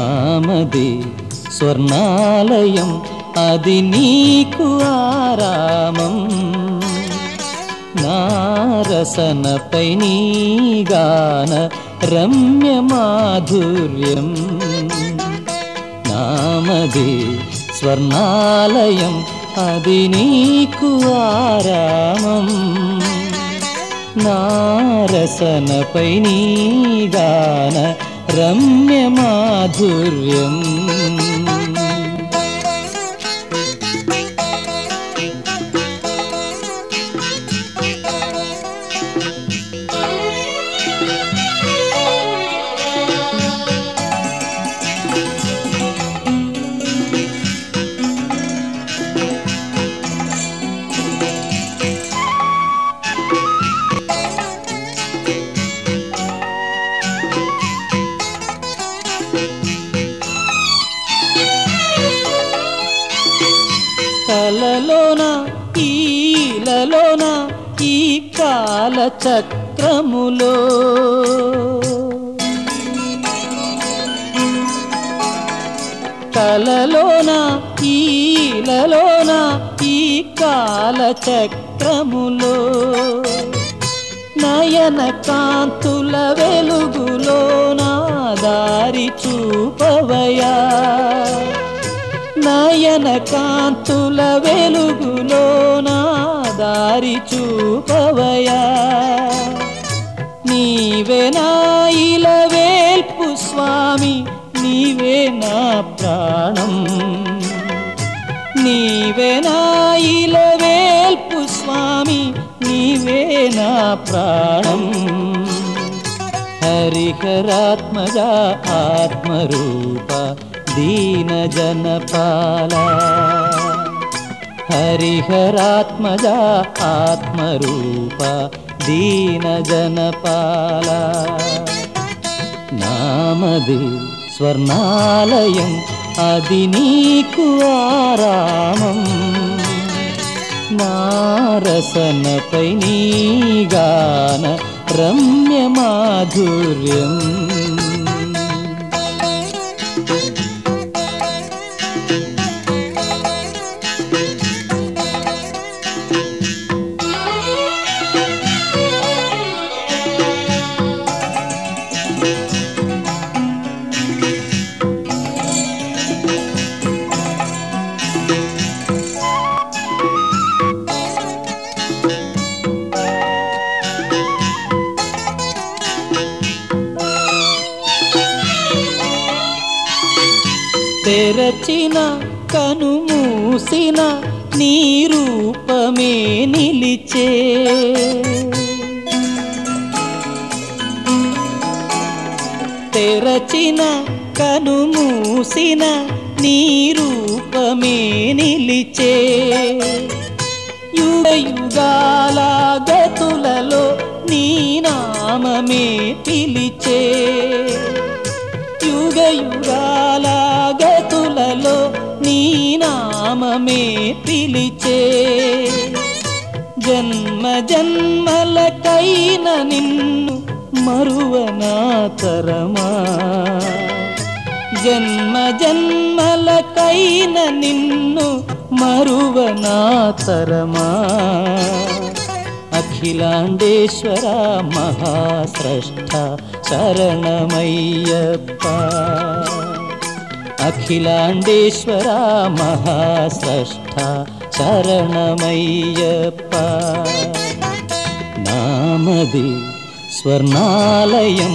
నామది స్వర్ణాలయం అది నీకు ఆరామం నారసనపై నీగాన రమ్య మాధుర్యం నామది స్వర్ణాలయం అది నీకు ఆరామం నారసనపై నీగాన రమ్య രമ്യമാധുര്യം. ఈలలోన ఈ కాల చక్రములో. కలలోన ఈలలోన ఈ కాల చక్రములో. నయన కాంతుల వెలుగులో నా దారి చూపవయా. నయన కాంతుల వెలుగులో దారి చూపవయా నీవే నా ఇలవేల్పు స్వామి నీవే నా ప్రాణం. నీవే నా ఇలవేల్పు స్వామి నీవే నా ప్రాణం. హరిహరాత్మజ ఆత్మరూప దీన हरिहरात्मज आत्मरूप दीनजनपाला നാമത് സ്വർണാലയം അതിനീക്കുവാരാമം. നാരസന പൈനീഗാന രമ്യമാധുര്യം తెరచిన కను మూసిన నీ రూపమే నిలిచే. తెరచిన కనుమూసిన నీ రూపమే నిలిచే. యుగ యుగాల గతులలో నీ నామమే పిలిచే. యుగ యుగాల గతులలో నీ నామమే పిలిచే. జన్మ జన్మలకైన నిన్ను మరువనా తరమా జన్మ జన్మలకైన నిన్ను మరువనా తరమా అఖిలాండేశ్వర మహాస్రష్ట శరణమయ్యప్ప అఖిలాండేశ్వర మహాస్రష్ట శరణమయ్యప్ప నామది స్వర్ణాలయం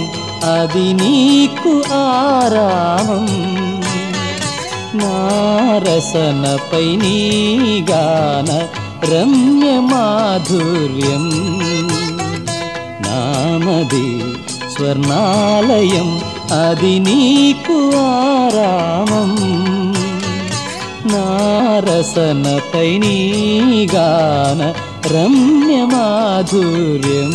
అది నీకు ఆరామం నారసనపై నీగాన రమ్య మాధుర్యం నామది స్వర్ణాలయం అది నీకు ఆరామం నారసనపై నీగాన రమ్య మాధుర్యం